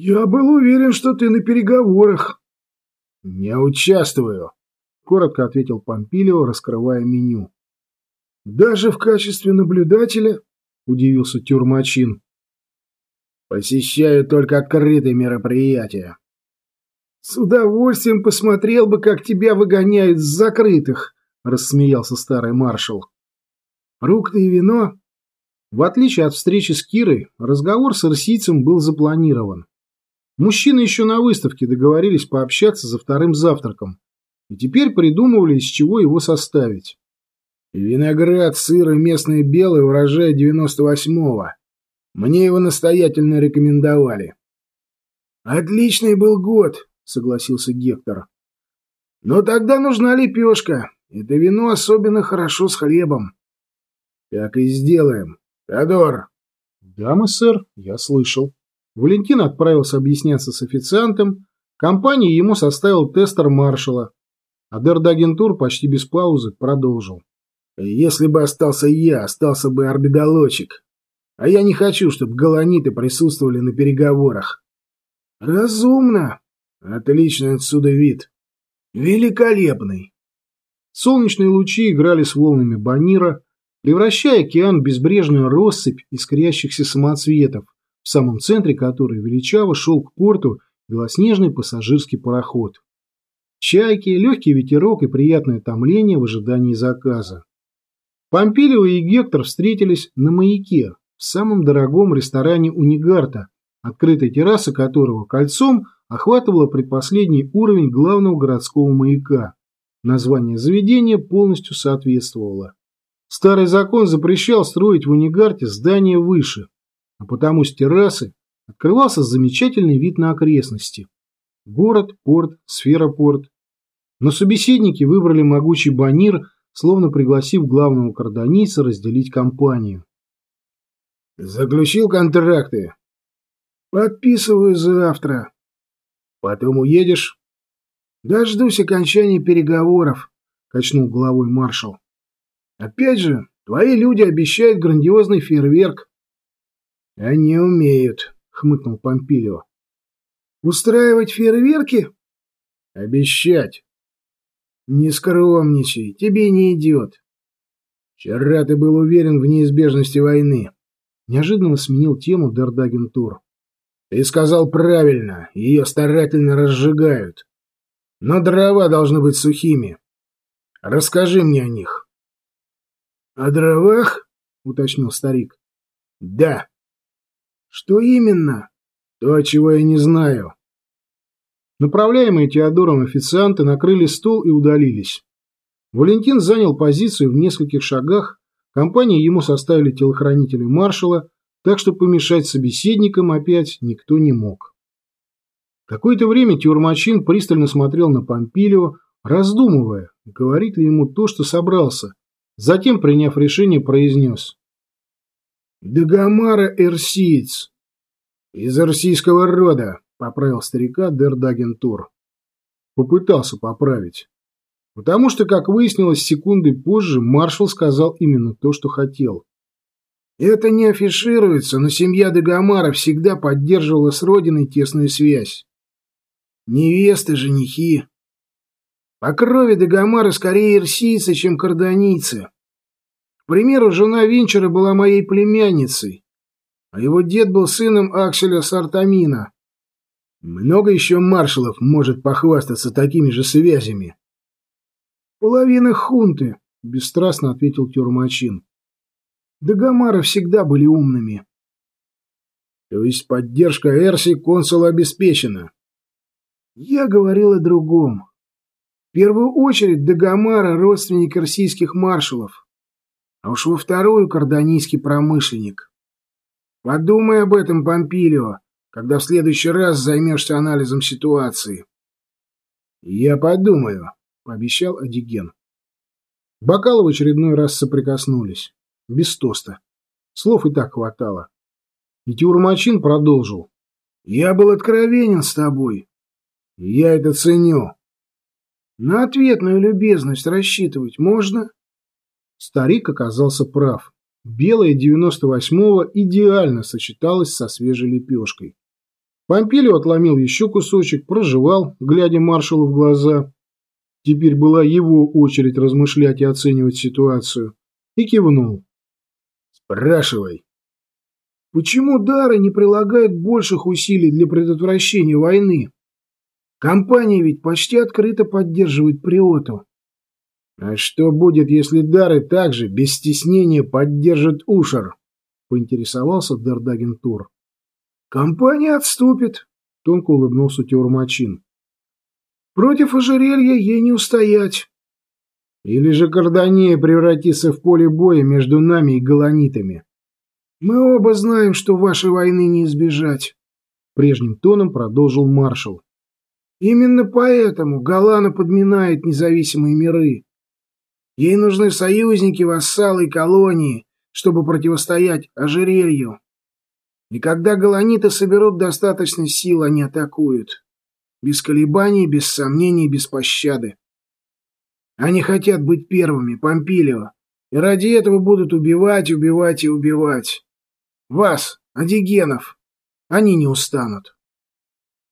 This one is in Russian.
«Я был уверен, что ты на переговорах». «Не участвую», — коротко ответил Помпилио, раскрывая меню. «Даже в качестве наблюдателя?» — удивился Тюрмачин. «Посещаю только открытые мероприятия». «С удовольствием посмотрел бы, как тебя выгоняют с закрытых», — рассмеялся старый маршал. «Рук-то и вино?» В отличие от встречи с Кирой, разговор с арсийцем был запланирован. Мужчины еще на выставке договорились пообщаться за вторым завтраком и теперь придумывали, из чего его составить. «Виноград, сыр и местные белые урожай 98-го. Мне его настоятельно рекомендовали». «Отличный был год», — согласился Гектор. «Но тогда нужна лепешка. Это вино особенно хорошо с хлебом». «Так и сделаем. Федор!» «Да, мы, сэр, я слышал». Валентин отправился объясняться с официантом, компании ему составил тестер маршала, а Дердагентур почти без паузы продолжил. «Если бы остался я, остался бы орбидолочек. А я не хочу, чтобы галаниты присутствовали на переговорах». «Разумно. Отличный отсюда вид. Великолепный». Солнечные лучи играли с волнами банира, превращая океан в безбрежную россыпь искрящихся самоцветов, в самом центре которой величаво шел к порту белоснежный пассажирский пароход. Чайки, легкий ветерок и приятное томление в ожидании заказа. Помпилио и Гектор встретились на маяке, в самом дорогом ресторане Унигарта, открытая терраса которого кольцом охватывала предпоследний уровень главного городского маяка. Название заведения полностью соответствовало. Старый закон запрещал строить в Унигарте здания выше, а потому с террасы открывался замечательный вид на окрестности. Город, порт, сфера порт. Но собеседники выбрали могучий банир, словно пригласив главного кардонийца разделить компанию. «Заключил контракты?» «Подписываю завтра». «Потом уедешь?» «Дождусь окончания переговоров», — качнул головой маршал. «Опять же, твои люди обещают грандиозный фейерверк. «Они умеют», — хмыкнул Помпилио. «Устраивать фейерверки?» «Обещать». «Не скромничай, тебе не идет». «Вчера ты был уверен в неизбежности войны», — неожиданно сменил тему Дердагентур. «Ты сказал правильно, ее старательно разжигают. Но дрова должны быть сухими. Расскажи мне о них». «О дровах?» — уточнил старик. «Да». Что именно? То, чего я не знаю. Направляемые Теодором официанты накрыли стол и удалились. Валентин занял позицию в нескольких шагах, компании ему составили телохранители маршала, так что помешать собеседникам опять никто не мог. Какое-то время Тюрмачин пристально смотрел на Помпилио, раздумывая, говорит ли ему то, что собрался. Затем, приняв решение, произнес. Дагомара Эрсиец. Из арсийского рода, поправил старика Дердагентур. Попытался поправить. Потому что, как выяснилось секунды позже, маршал сказал именно то, что хотел. Это не афишируется, но семья Дагомара всегда поддерживала с родиной тесную связь. Невесты, женихи. По крови Дагомара скорее ирсийцы, чем примеру, жена Винчера была моей племянницей, а его дед был сыном Акселя Сартамина. Много еще маршалов может похвастаться такими же связями. Половина хунты, бесстрастно ответил Тюрмачин. Дагомары всегда были умными. То есть поддержка Эрси консула обеспечена? Я говорил о другом. В первую очередь Дагомара — родственник российских маршалов а уж во вторую кардонийский промышленник. Подумай об этом, Помпилио, когда в следующий раз займешься анализом ситуации. Я подумаю, пообещал Адиген. Бокалы в очередной раз соприкоснулись. Без тоста. Слов и так хватало. И Тюрмачин продолжил. Я был откровенен с тобой. Я это ценю. На ответную любезность рассчитывать можно? Старик оказался прав. Белое 98-го идеально сочеталось со свежей лепешкой. Помпилио отломил еще кусочек, прожевал, глядя маршалу в глаза. Теперь была его очередь размышлять и оценивать ситуацию. И кивнул. «Спрашивай». «Почему Дары не прилагают больших усилий для предотвращения войны? Компания ведь почти открыто поддерживает Приоту». «А что будет, если Дары также, без стеснения, поддержат Ушар?» — поинтересовался Дердаген Тур. «Компания отступит», — тонко улыбнулся Теурмачин. «Против ожерелья ей не устоять». «Или же Карданея превратится в поле боя между нами и галанитами?» «Мы оба знаем, что вашей войны не избежать», — прежним тоном продолжил маршал. «Именно поэтому Галана подминает независимые миры. Ей нужны союзники, вассалы и колонии, чтобы противостоять ожерелью. И когда галаниты соберут достаточно сил, они атакуют. Без колебаний, без сомнений, без пощады. Они хотят быть первыми, Помпилио, и ради этого будут убивать, убивать и убивать. Вас, адигенов, они не устанут.